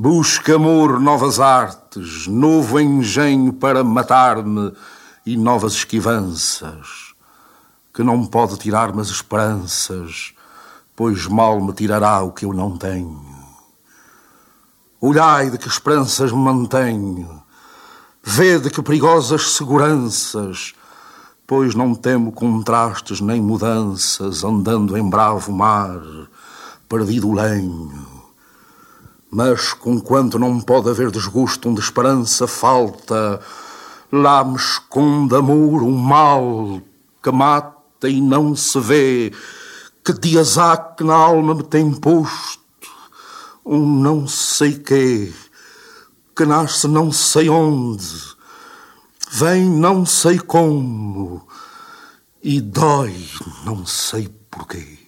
Busca amor, novas artes, novo engenho para matar-me e novas esquivanças, que não pode tirar-me as esperanças, pois mal me tirará o que eu não tenho. Olhai de que esperanças me mantenho, vede que perigosas seguranças, pois não temo contrastes nem mudanças, andando em bravo mar, perdido lenho. Mas, conquanto não pode haver desgosto onde esperança falta, lá me esconde amor um mal que mata e não se vê, que dias há que na alma me tem posto um não sei quê, que nasce não sei onde, vem não sei como e dói não sei porquê.